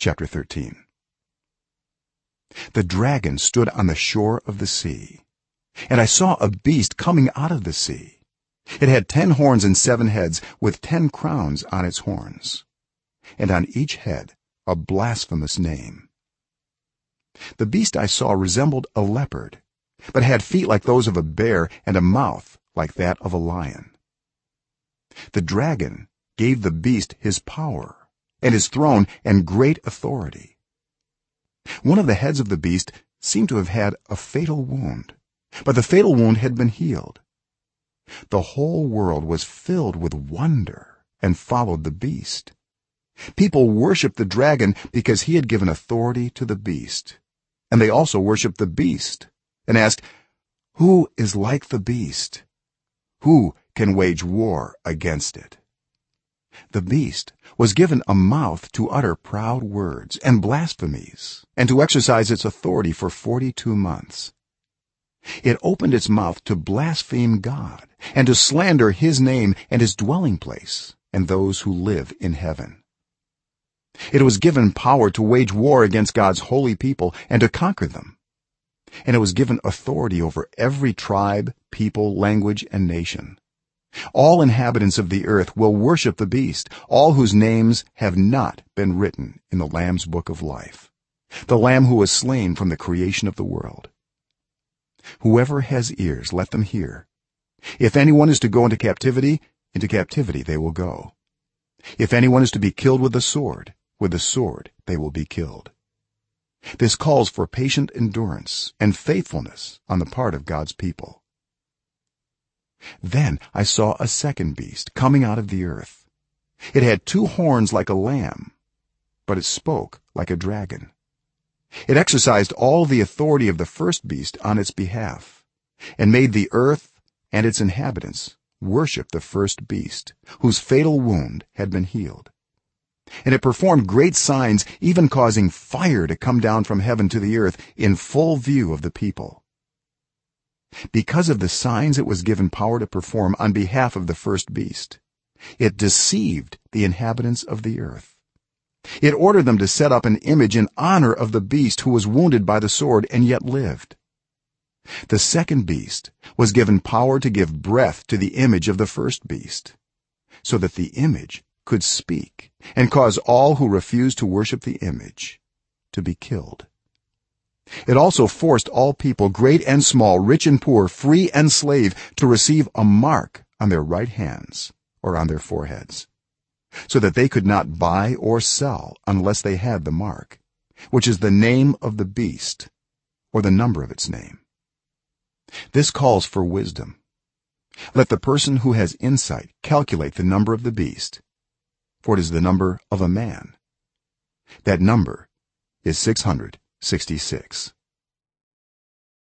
chapter 13 the dragon stood on the shore of the sea and i saw a beast coming out of the sea. It had 10 horns and 7 heads with 10 crowns on its horns and on each head a blasphemous name. The beast i saw resembled a leopard but had feet like those of a bear and a mouth like that of a lion. The dragon gave the beast his power and his throne and great authority. One of the heads of the beast seemed to have had a fatal wound but the fatal wound had been healed. The whole world was filled with wonder and followed the beast. People worshiped the dragon because he had given authority to the beast and they also worshiped the beast and asked who is like the beast? Who can wage war against it the beast was given a mouth to utter proud words and blasphemies and to exercise its authority for 42 months. It opened its mouth to blaspheme god and to slander his name and his dwelling place and those who live in heaven. It was given power to wage war against god's holy people and to conquer them. And it was given authority over every tribe people language and nation all inhabitants of the earth will worship the beast. All whose names have not been written in the lamb's book of life. The lamb who was slain from the creation of the world. Whoever has ears let them hear. If anyone is to go into captivity into captivity they will go. If anyone is to be killed with the sword with the sword they will be killed. This calls for patient endurance and faithfulness on the part of God's people then i saw a second beast coming out of the earth. It had two horns like a lamb but it spoke like a dragon. It exercised all the authority of the first beast on its behalf and made the earth and its inhabitants worship the first beast whose fatal wound had been healed. And it performed great signs even causing fire to come down from heaven to the earth in full view of the people because of the signs it was given power to perform on behalf of the first beast it deceived the inhabitants of the earth. It ordered them to set up an image in honor of the beast who was wounded by the sword and yet lived. The second beast was given power to give breath to the image of the first beast so that the image could speak and cause all who refused to worship the image to be killed it also forced all people great and small rich and poor free and slave to receive a mark on their right hands or on their foreheads so that they could not buy or sell unless they had the mark which is the name of the beast or the number of its name. This calls for wisdom. Let the person who has insight calculate the number of the beast for it is the number of a man. That number is 666